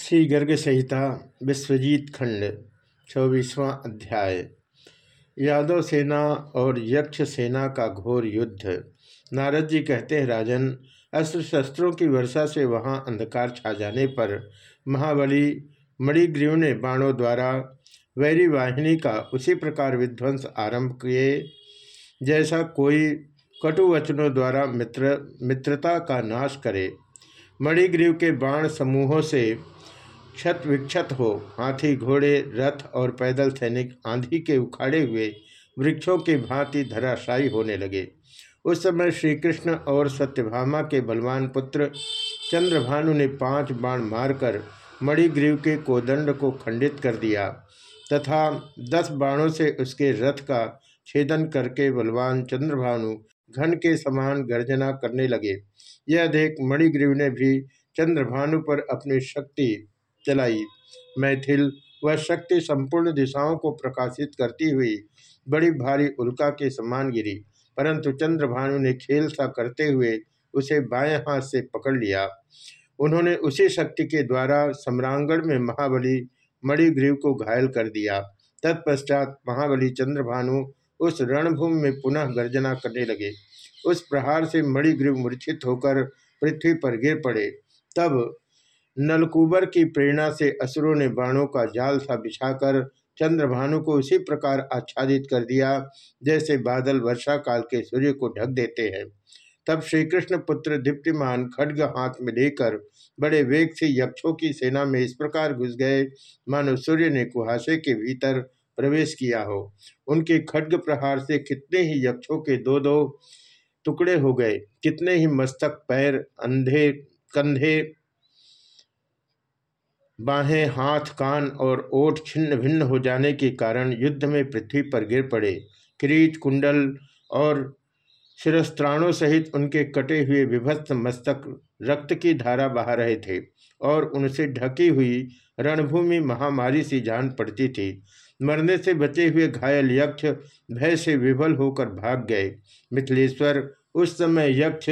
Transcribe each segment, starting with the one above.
श्री गर्ग संहिता विश्वजीत खंड चौबीसवां अध्याय। यादव सेना और यक्ष सेना का घोर युद्ध। नारद जी कहते हैं, राजन अस्त्र शस्त्रों की वर्षा से वहाँ अंधकार छा जाने पर महाबली मणिग्रीव ने बाणों द्वारा वैरी वाहिनी का उसी प्रकार विध्वंस आरंभ किए, जैसा कोई कटुवचनों द्वारा मित्र, मित्रता का नाश करे। मणिग्रीव के बाण समूहों से क्षत विक्षत हो, हाथी घोड़े, रथ और पैदल सैनिक आंधी के उखाड़े हुए वृक्षों के भांति धराशायी होने लगे। उस समय श्री कृष्ण और सत्यभामा के बलवान पुत्र चंद्रभानु ने पाँच बाण मारकर मणिग्रीव के कोदंड को खंडित कर दिया तथा दस बाणों से उसके रथ का छेदन करके बलवान चंद्रभानु घन के समान गर्जना करने लगे। यह देख मणिग्रीव ने भी चंद्रभानु पर अपनी शक्ति चलाई। मैथिल वह शक्ति संपूर्ण दिशाओं को प्रकाशित करती हुई बड़ी भारी उल्का के समान गिरी, परंतु चंद्रभानु ने खेल सा करते हुए उसे बाएँ हाथ से पकड़ लिया। उन्होंने उसी शक्ति के द्वारा सम्रांगण में महाबली मणिग्रीव को घायल कर दिया। तत्पश्चात महाबली चंद्रभानु उस रणभूमि में पुनः गर्जना करने लगे। उस प्रहार से मणिग्रीव मूर्छित होकर पृथ्वी पर गिर पड़े। तब नलकुबर की प्रेरणा से असुरों ने बाणों का जाल सा बिछाकर चंद्रभानु को उसी प्रकार आच्छादित कर दिया, जैसे बादल वर्षा काल के सूर्य को ढक देते हैं। तब श्री कृष्ण पुत्र दीप्तिमान खड्ग हाथ में लेकर बड़े वेग से यक्षों की सेना में इस प्रकार घुस गए, मानो सूर्य ने कुहासे के भीतर प्रवेश किया हो। उनके खड्ग प्रहार से कितने ही यक्षों के दो दो टुकड़े हो गए, कितने ही मस्तक पैर, अंधे, कंधे बाहें हाथ, कान और ओठ छिन्न भिन्न हो जाने के कारण युद्ध में पृथ्वी पर गिर पड़े। किरीट, कुंडल और शिरस्त्राणों सहित उनके कटे हुए विभत्स मस्तक रक्त की धारा बहा रहे थे और उनसे ढकी हुई रणभूमि महामारी सी जान पड़ती थी। मरने से बचे हुए घायल यक्ष भय से विफल होकर भाग गए। मिथिलेश्वर उस समय यक्ष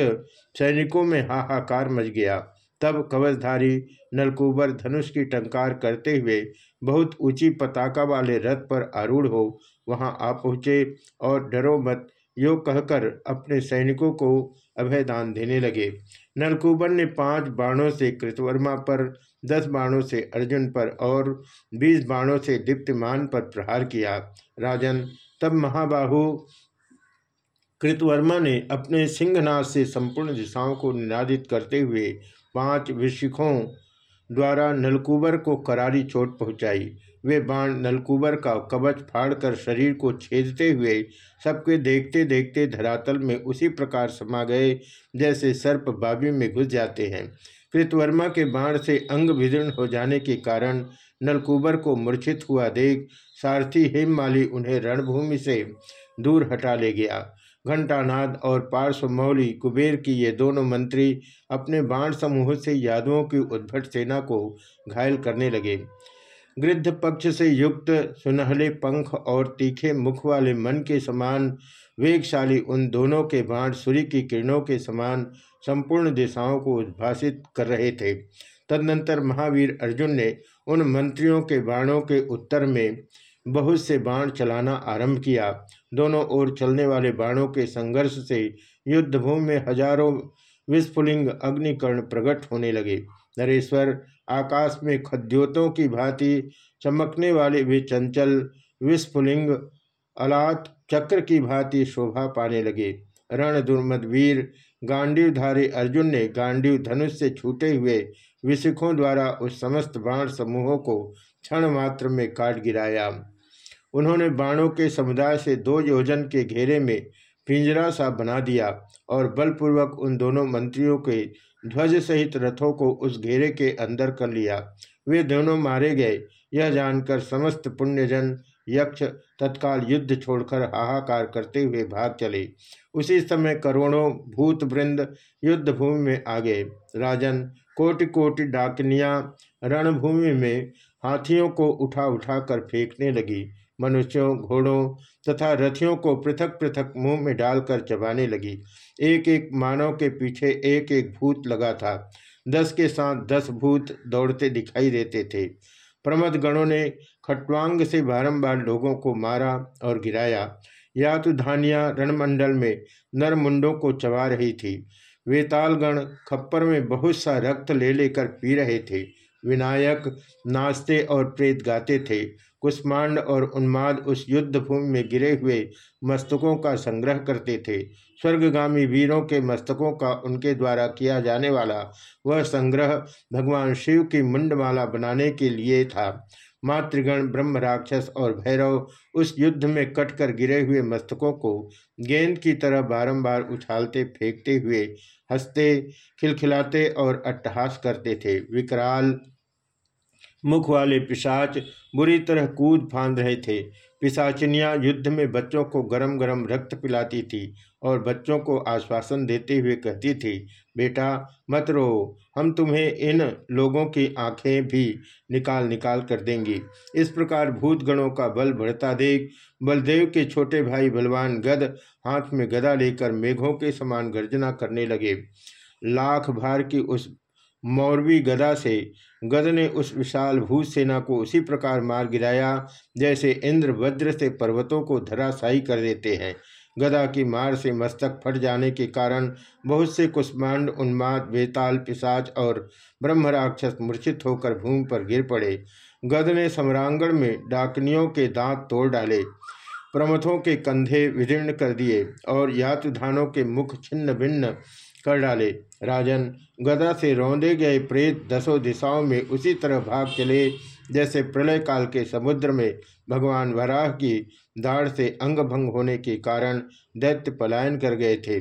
सैनिकों में हाहाकार मच गया। तब कवचधारी नलकुबर धनुष की टंकार करते हुए बहुत ऊँची पताका वाले रथ पर आरूढ़ हो वहाँ आ पहुँचे और डरो मत, यो कहकर अपने सैनिकों को अभयदान देने लगे। नलकूबर ने पाँच बाणों से कृतवर्मा पर, दस बाणों से अर्जुन पर और बीस बाणों से दीप्तमान पर प्रहार किया। राजन, तब महाबाहु कृतवर्मा ने अपने सिंहनाथ से संपूर्ण दिशाओं को निनादित करते हुए पाँच विशिखों द्वारा नलकुबर को करारी चोट पहुंचाई। वे बाण नलकुबर का कवच फाड़कर शरीर को छेदते हुए सबके देखते देखते धरातल में उसी प्रकार समा गए, जैसे सर्प बाबी में घुस जाते हैं। कृतवर्मा के बाण से अंग विदीर्ण हो जाने के कारण नलकुबर को मूर्छित हुआ देख सारथी हेममाली उन्हें रणभूमि से दूर हटा ले गया। घंटानाद और पार्श्वमौली कुबेर की ये दोनों मंत्री अपने बाण समूह से यादवों की उद्भट सेना को घायल करने लगे। गृद्ध पक्ष से युक्त सुनहले पंख और तीखे मुख वाले मन के समान वेगशाली उन दोनों के बाण सूर्य की किरणों के समान संपूर्ण दिशाओं को उद्भाषित कर रहे थे। तदनंतर महावीर अर्जुन ने उन मंत्रियों के बाणों के उत्तर में बहुत से बाण चलाना आरंभ किया। दोनों ओर चलने वाले बाणों के संघर्ष से युद्धभूमि में हज़ारों विस्फुलिंग अग्निकर्ण प्रकट होने लगे। नरेश्वर, आकाश में खद्योतों की भांति चमकने वाले वे चंचल विस्फुलिंग अलात चक्र की भांति शोभा पाने लगे। रण दुर्मद वीर, गांडीवधारी अर्जुन ने गांडीव धनुष से छूटे हुए विशिखों द्वारा उस समस्त बाण समूहों को क्षण मात्र में काट गिराया। उन्होंने बाणों के समुदाय से दो योजन के घेरे में पिंजरा सा बना दिया और बलपूर्वक उन दोनों मंत्रियों के ध्वज सहित रथों को उस घेरे के अंदर कर लिया। वे दोनों मारे गए। यह जानकर समस्त पुण्यजन यक्ष तत्काल युद्ध छोड़कर हाहाकार करते हुए भाग चले। उसी समय करोड़ों भूत वृंद युद्ध भूमि में आ गए। राजन कोटि कोटि डाकनिया रणभूमि में हाथियों को उठा उठा कर फेंकने लगी। मनुष्यों, घोड़ों तथा रथियों को पृथक पृथक मुँह में डालकर चबाने लगी। एक एक मानव के पीछे एक एक भूत लगा था। दस के साथ दस भूत दौड़ते दिखाई देते थे। प्रमद गणों ने खटवांग से बारंबार लोगों को मारा और गिराया। या तो धानिया रणमंडल में नरमुंडों को चबा रही थी। वेतालगण खप्पर में बहुत सा रक्त ले लेकर पी रहे थे। विनायक नाचते और प्रेत गाते थे। कुष्मांड और उन्माद उस युद्ध भूमि में गिरे हुए मस्तकों का संग्रह करते थे। स्वर्गगामी वीरों के मस्तकों का उनके द्वारा किया जाने वाला वह संग्रह भगवान शिव की मुंडमाला बनाने के लिए था। मातृगण, ब्रह्म राक्षस और भैरव उस युद्ध में कटकर गिरे हुए मस्तकों को गेंद की तरह बारंबार उछालते, फेंकते हुए हँसते, खिलखिलाते और अट्टहास करते थे। विकराल मुख वाले पिशाच बुरी तरह कूद फांद रहे थे। पिशाचिनियाँ युद्ध में बच्चों को गरम गरम रक्त पिलाती थी और बच्चों को आश्वासन देते हुए कहती थी, बेटा, मत रो, हम तुम्हें इन लोगों की आँखें भी निकाल निकाल कर देंगी। इस प्रकार भूत गणों का बल बढ़ता देख बलदेव के छोटे भाई बलवान गद हाथ में गदा लेकर मेघों के समान गर्जना करने लगे। लाख भार की उस मौरवी गदा से। गद ने उस विशाल भूत सेना को उसी प्रकार मार गिराया, जैसे इंद्र वज्र से पर्वतों को धराशायी कर देते हैं। गदा की मार से मस्तक फट जाने के कारण बहुत से कुष्मांड, उन्माद, बेताल, पिशाच और ब्रह्म राक्षस मूर्छित होकर भूमि पर गिर पड़े। गद ने सम्रांगण में डाकनियों के दांत तोड़ डाले, प्रमथों के कंधे विदीर्ण कर दिए और यातुधानों के मुख छिन्न भिन्न कर डाले। राजन, गदा से रौंदे गए प्रेत दसों दिशाओं में उसी तरह भाग चले, जैसे प्रलय काल के समुद्र में भगवान वराह की दाढ़ से अंग भंग होने के कारण दैत्य पलायन कर गए थे।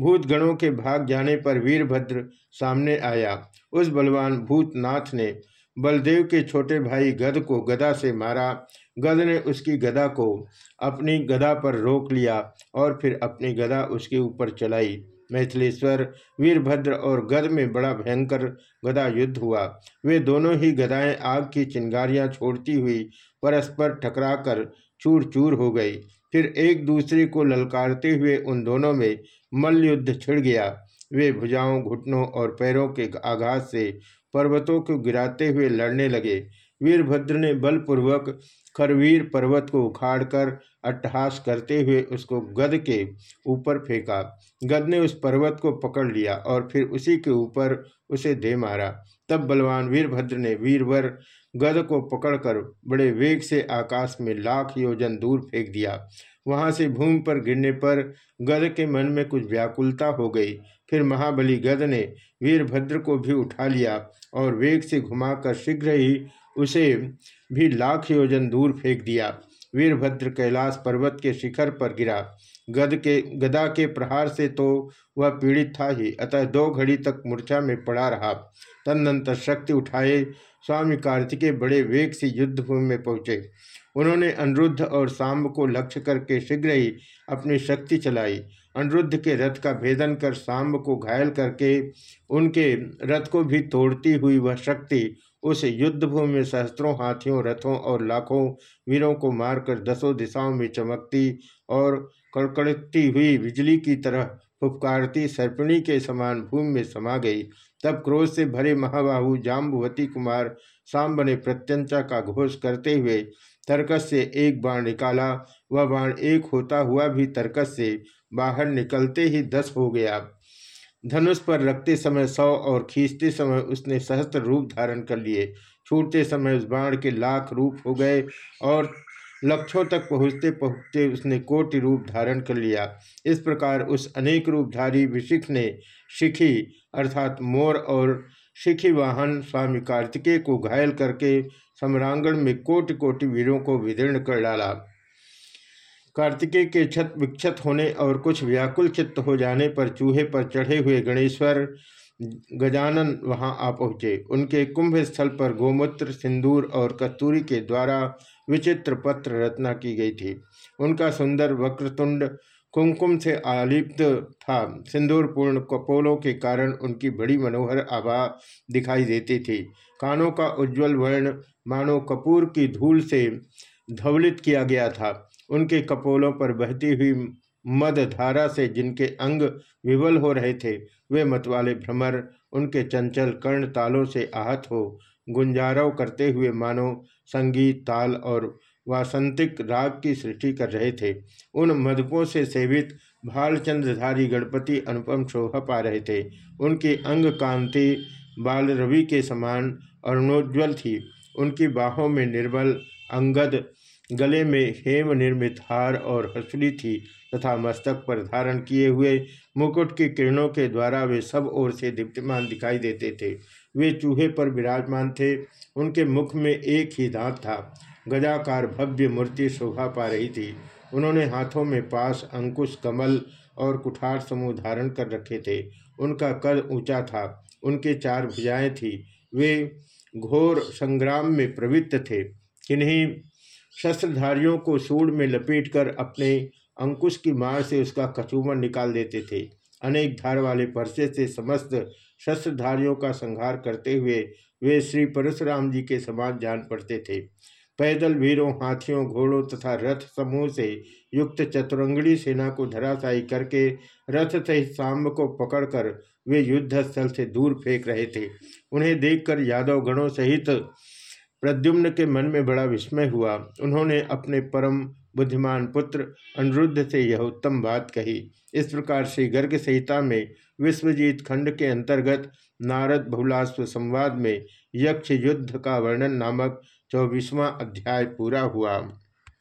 भूत गणों के भाग जाने पर वीरभद्र सामने आया। उस बलवान भूतनाथ ने बलदेव के छोटे भाई गद को गदा से मारा। गद ने उसकी गदा को अपनी गदा पर रोक लिया और फिर अपनी गदा उसके ऊपर चलाई। मैथिलेश्वर, वीरभद्र और गद में बड़ा भयंकर गदा युद्ध हुआ। वे दोनों ही गदाएँ आग की चिंगारियाँ छोड़ती हुई परस्पर टकराकर चूर चूर हो गई। फिर एक दूसरे को ललकारते हुए उन दोनों में मल्ल युद्ध छिड़ गया। वे भुजाओं, घुटनों और पैरों के आघात से पर्वतों को गिराते हुए लड़ने लगे। वीरभद्र ने बलपूर्वक खरवीर पर्वत को उखाड़कर अट्टहास करते हुए उसको गद के ऊपर फेंका। गद ने उस पर्वत को पकड़ लिया और फिर उसी के ऊपर उसे दे मारा। तब बलवान वीरभद्र ने वीरवर गद को पकड़कर बड़े वेग से आकाश में लाख योजन दूर फेंक दिया। वहाँ से भूमि पर गिरने पर गद के मन में कुछ व्याकुलता हो गई। फिर महाबली गद ने वीरभद्र को भी उठा लिया और वेग से घुमाकर शीघ्र ही उसे भी लाख योजन दूर फेंक दिया। वीरभद्र कैलाश पर्वत के शिखर पर गिरा। गद के, गदा के प्रहार से तो वह पीड़ित था ही, अतः दो घड़ी तक मूर्छा में पड़ा रहा। तदनंतर शक्ति उठाए, स्वामी कार्तिकेय बड़े वेग से युद्ध भूमि में पहुँचे। उन्होंने अनिरुद्ध और सांब को लक्ष्य करके शीघ्र ही अपनी शक्ति चलाई। अनिरुद्ध के रथ का भेदन कर सांब को घायल करके उनके रथ को भी तोड़ती हुई वह शक्ति उस युद्धभूमि में सहस्त्रों हाथियों, रथों और लाखों वीरों को मारकर दसों दिशाओं में चमकती और कड़कड़ती हुई बिजली की तरह फुफकारती सर्पिणी के समान भूमि में समा गई। तब क्रोध से भरे महाबाहु जाम्बुवती कुमार सांब ने प्रत्यंचा का घोष करते हुए तर्कस से एक बाण निकाला। वह बाण एक होता हुआ भी तर्कस से बाहर निकलते ही दस हो गया। धनुष पर रखते समय सौ और खींचते समय उसने सहस्त्र रूप धारण कर लिए। छूटते समय उस बाण के लाख रूप हो गए और लक्षों तक पहुँचते पहुँचते उसने कोटि रूप धारण कर लिया। इस प्रकार उस अनेक रूपधारी विशिख ने शिखी, अर्थात मोर और शिखी वाहन स्वामी कार्तिकेय को घायल करके सम्रांगण में कोटि कोटि वीरों को विदीर्ण कर डाला। कार्तिकेय के छत विक्षत होने और कुछ व्याकुल चित्त हो जाने पर चूहे पर चढ़े हुए गणेश्वर गजानन वहाँ आ पहुँचे। उनके कुंभ स्थल पर गोमूत्र, सिंदूर और कस्तूरी के द्वारा विचित्र पत्र रचना की गई थी। उनका सुंदर वक्रतुंड कुमकुम से आलिप्त था। सिंदूरपूर्ण कपोलों के कारण उनकी बड़ी मनोहर आभा दिखाई देती थी। कानों का उज्जवल वर्ण मानो कपूर की धूल से धवलित किया गया था। उनके कपोलों पर बहती हुई मद धारा से जिनके अंग विवल हो रहे थे, वे मतवाले भ्रमर, उनके चंचल कर्ण तालों से आहत हो, गुंजारव करते हुए मानो संगीत, ताल और वासंतिक राग की सृष्टि कर रहे थे। उन मदकों से सेवित भालचंद्रधारी गणपति अनुपम शोभा पा रहे थे। उनकी अंग कांति बाल रवि के समान अरुणोज्वल थी। उनकी बाहों में निर्बल अंगद, गले में हेम निर्मित हार और हसुली थी तथा मस्तक पर धारण किए हुए मुकुट की किरणों के द्वारा वे सब ओर से दीप्तिमान दिखाई देते थे। वे चूहे पर विराजमान थे। उनके मुख में एक ही दांत था। गजाकार भव्य मूर्ति शोभा पा रही थी। उन्होंने हाथों में पास अंकुश, कमल और कुठार समूह धारण कर रखे थे। उनका कद ऊँचा था। उनके चार भुजाएँ थी। वे घोर संग्राम में प्रवृत्त थे। किन्हीं शस्त्रधारियों को सूढ़ में लपेटकर अपने अंकुश की मार से उसका कचूमर निकाल देते थे। अनेक धार वाले परसे से समस्त शस्त्रधारियों का संहार करते हुए वे श्री परशुराम जी के समान जान पड़ते थे। पैदल वीरों, हाथियों, घोड़ों तथा रथ समूह से युक्त चतुरंगड़ी सेना को धराशायी करके रथ सहित सांब को पकड़कर वे युद्ध स्थल से दूर फेंक रहे थे। उन्हें देखकर यादव गणों सहित प्रद्युम्न के मन में बड़ा विस्मय हुआ। उन्होंने अपने परम बुद्धिमान पुत्र अनिरुद्ध से यह उत्तम बात कही। इस प्रकार श्री गर्ग संहिता में विश्वजीत खंड के अंतर्गत नारद बहुलास्व संवाद में यक्ष युद्ध का वर्णन नामक चौबीसवां अध्याय पूरा हुआ।